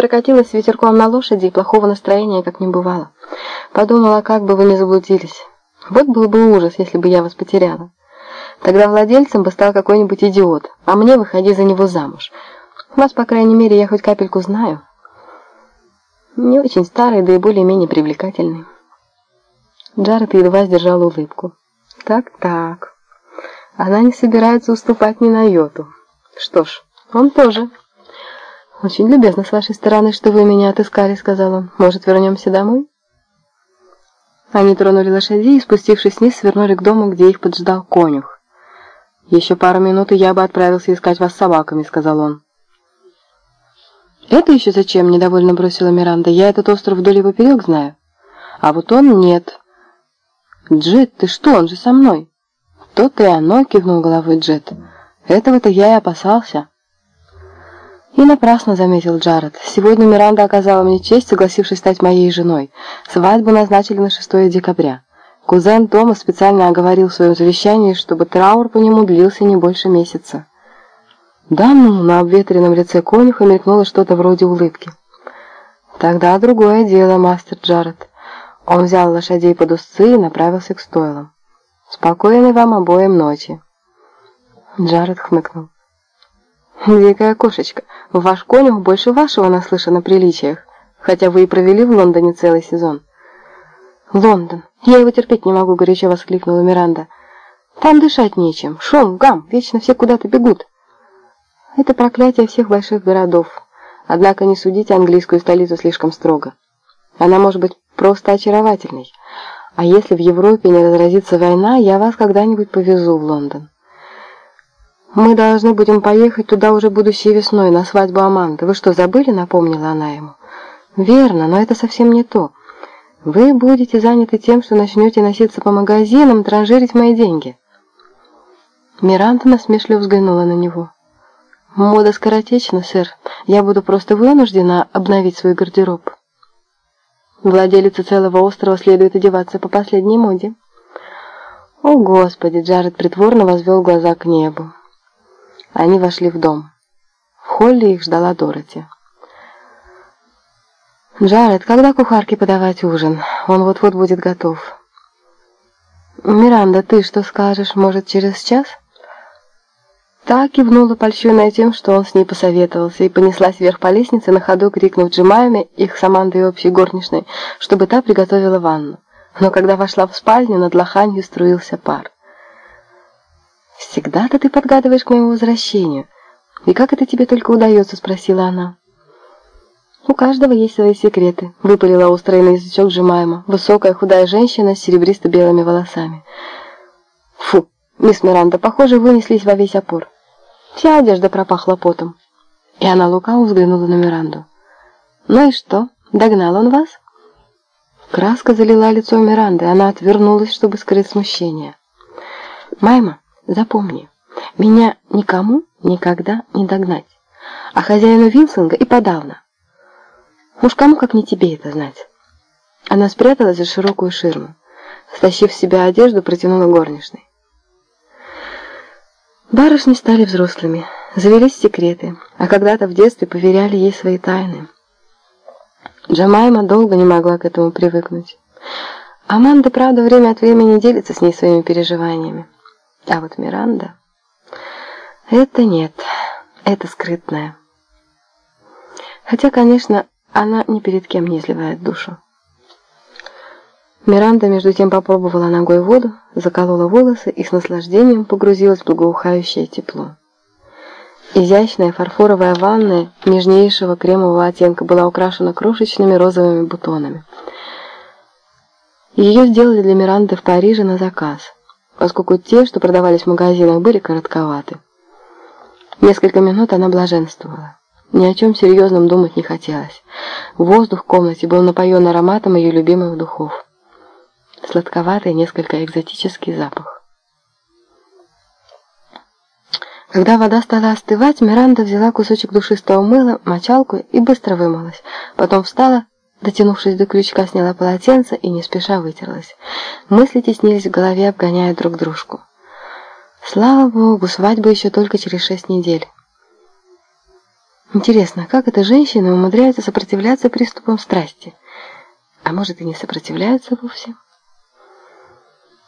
Прокатилась ветерком на лошади, и плохого настроения как не бывало. Подумала, как бы вы не заблудились. Вот был бы ужас, если бы я вас потеряла. Тогда владельцем бы стал какой-нибудь идиот, а мне выходи за него замуж. Вас, по крайней мере, я хоть капельку знаю. Не очень старый, да и более-менее привлекательный. Джаред едва сдержал улыбку. Так-так. Она не собирается уступать ни на йоту. Что ж, он тоже. «Очень любезно с вашей стороны, что вы меня отыскали», — сказал он. «Может, вернемся домой?» Они тронули лошадей и, спустившись вниз, свернули к дому, где их поджидал конюх. «Еще пару минут, и я бы отправился искать вас с собаками», — сказал он. «Это еще зачем?» — недовольно бросила Миранда. «Я этот остров вдоль и поперек знаю». «А вот он нет». «Джет, ты что? Он же со мной». «То-то и оно», — кивнул головой Джет. «Этого-то я и опасался». И напрасно заметил Джаред. Сегодня Миранда оказала мне честь, согласившись стать моей женой. Свадьбу назначили на 6 декабря. Кузен Тома специально оговорил в своем завещании, чтобы траур по нему длился не больше месяца. Да ну, на обветренном лице конюха мелькнуло что-то вроде улыбки. Тогда другое дело, мастер Джаред. Он взял лошадей под узцы и направился к стойлам. Спокойной вам обоим ночи. Джаред хмыкнул. «Дикая кошечка, ваш конюх больше вашего наслышан о приличиях, хотя вы и провели в Лондоне целый сезон». «Лондон! Я его терпеть не могу!» — горячо воскликнула Миранда. «Там дышать нечем. Шум, гам, вечно все куда-то бегут». Это проклятие всех больших городов. Однако не судите английскую столицу слишком строго. Она может быть просто очаровательной. А если в Европе не разразится война, я вас когда-нибудь повезу в Лондон. «Мы должны будем поехать туда уже будущей весной, на свадьбу Аманды. Вы что, забыли?» — напомнила она ему. «Верно, но это совсем не то. Вы будете заняты тем, что начнете носиться по магазинам, транжирить мои деньги». Миранда насмешливо взглянула на него. «Мода скоротечна, сэр. Я буду просто вынуждена обновить свой гардероб». Владелице целого острова следует одеваться по последней моде. «О, Господи!» — Джаред притворно возвел глаза к небу. Они вошли в дом. В холле их ждала Дороти. «Джаред, когда кухарке подавать ужин? Он вот-вот будет готов». «Миранда, ты что скажешь? Может, через час?» Та кивнула, польщенная тем, что он с ней посоветовался, и понеслась вверх по лестнице, на ходу крикнув Джемайме, их с Амандой общей горничной, чтобы та приготовила ванну. Но когда вошла в спальню, над лоханью струился пар. «Всегда-то ты подгадываешь к моему возвращению. И как это тебе только удается?» — спросила она. «У каждого есть свои секреты», — выпалила острый на язычок сжимаемо. Высокая худая женщина с серебристо-белыми волосами. «Фу, мисс Миранда, похоже, вынеслись во весь опор. Вся одежда пропахла потом». И она лукаво взглянула на Миранду. «Ну и что, догнал он вас?» Краска залила лицо Миранды, она отвернулась, чтобы скрыть смущение. «Майма, Запомни, меня никому никогда не догнать, а хозяину Вилсинга и подавно. Уж кому, как не тебе это знать. Она спряталась за широкую ширму. Стащив с себя одежду, протянула горничной. Барышни стали взрослыми, завелись секреты, а когда-то в детстве поверяли ей свои тайны. Джамайма долго не могла к этому привыкнуть. Аманда, правда, время от времени делится с ней своими переживаниями. А вот Миранда... Это нет, это скрытная. Хотя, конечно, она ни перед кем не изливает душу. Миранда между тем попробовала ногой воду, заколола волосы и с наслаждением погрузилась в благоухающее тепло. Изящная фарфоровая ванная нежнейшего кремового оттенка была украшена крошечными розовыми бутонами. Ее сделали для Миранды в Париже на заказ – поскольку те, что продавались в магазинах, были коротковаты. Несколько минут она блаженствовала. Ни о чем серьезном думать не хотелось. Воздух в комнате был напоен ароматом ее любимых духов. Сладковатый, несколько экзотический запах. Когда вода стала остывать, Миранда взяла кусочек душистого мыла, мочалку и быстро вымылась. Потом встала, Дотянувшись до крючка, сняла полотенце и не спеша вытерлась. Мысли теснились в голове, обгоняя друг дружку. Слава богу, свадьба еще только через шесть недель. Интересно, как эта женщина умудряется сопротивляться приступам страсти? А может и не сопротивляется вовсе?